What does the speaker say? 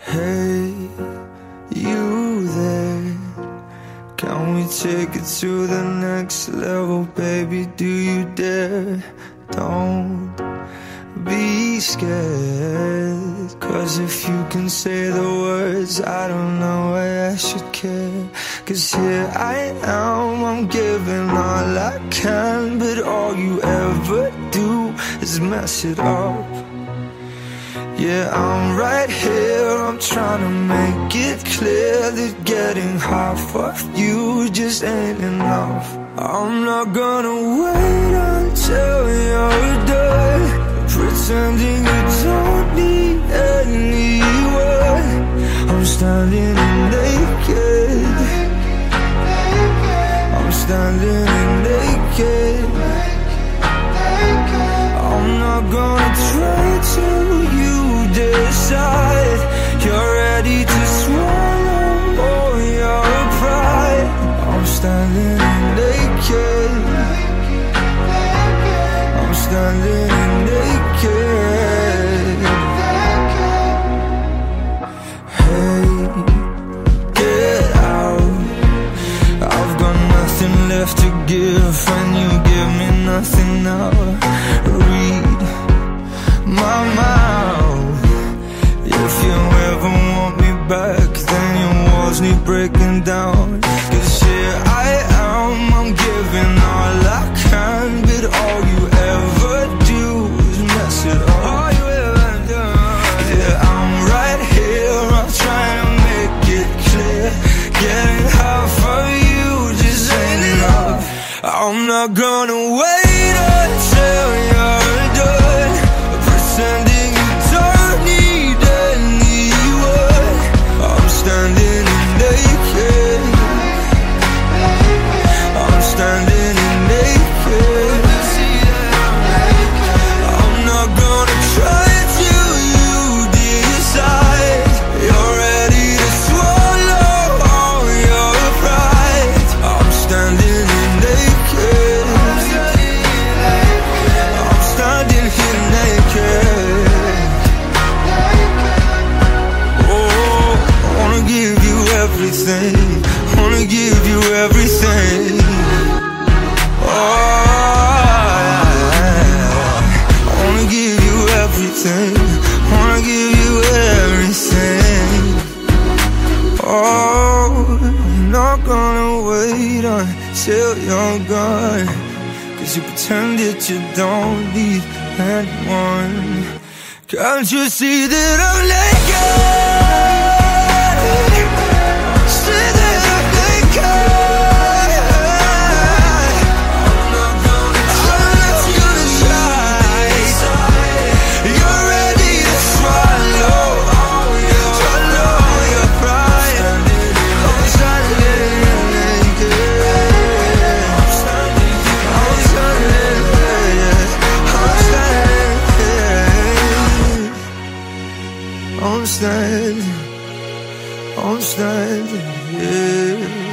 Hey, you there? Can we take it to the next level, baby? Do you dare? Don't be scared. Cause if you can say the words, I don't know why I should care. Cause here I am, I'm giving all I can, but all you ever do is mess it up. Yeah, I'm right here, I'm trying to make it clear that getting half of you just ain't enough. I'm not gonna wait until you're done, pretending you don't need anyone. I'm standing naked, I'm standing naked. I'm not gonna decide you're ready to swallow all your pride. I'm standing naked. I'm standing naked. Breaking down. Cause here I am, I'm giving all I can, but all you ever do is mess it up. All you ever do. Yeah, I'm right here, I'm trying to make it clear. Getting half of you just ain't enough. I'm not gonna wait everything. Wanna give you everything. Oh, I wanna give you everything. Wanna give you everything. Oh, I'm not gonna wait until you're gone. Cause you pretend that you don't need anyone. Can't you see that I'm naked? I'm standing, I'm standing, yeah.